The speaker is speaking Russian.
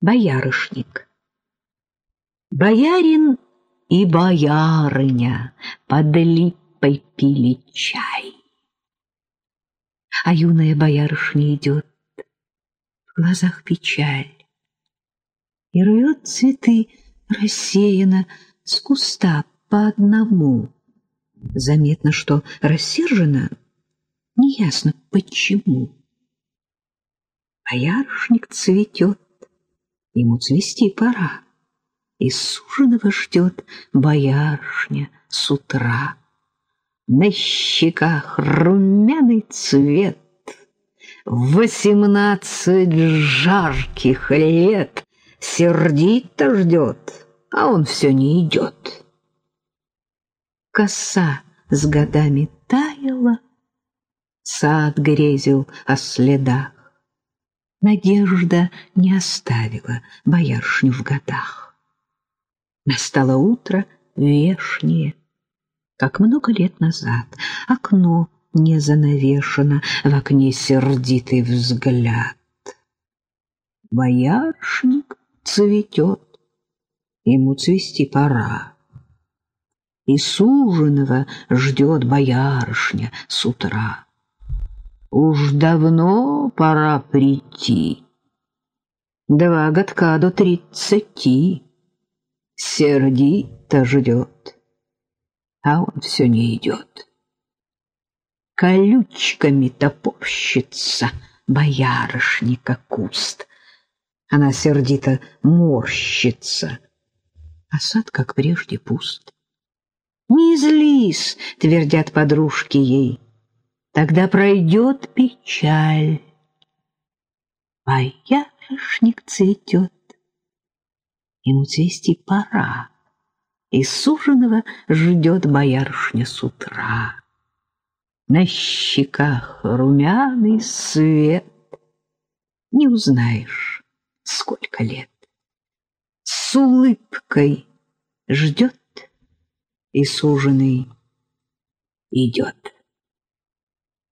Боярышник. Боярин и боярыня под липой пили чай. А юная боярышня идет, в глазах печаль, И рвет цветы рассеяно с куста по одному. Заметно, что рассержена, неясно почему. Боярышник цветет, ему цвести пора, И суженого ждет боярышня с утра. На щеках румяный цвет, Восемнадцать жарких лет Сердито ждет, а он все не идет. Коса с годами таяла, Сад грезил о следах. Надежда не оставила бояршню в годах. Настало утро вешнее, как много лет назад. Окно не занавешено, в окне сердитый взгляд. Бояршник цветет, ему цвести пора. И суженого ждет боярышня с утра. Уж давно пора прийти. Два годка до тридцати. Сердито ждет, а он все не идет. Колючками топорщится боярышника куст. Она сердито морщится, а сад, как прежде, пуст. «Не злись!» — твердят подружки ей тогда пройдет печаль. Боярышник цветет, ему цвести пора, и суженого ждет боярышня с утра. На щеках румяный свет, не узнаешь, сколько лет. С улыбкой ждет, и суженый идет.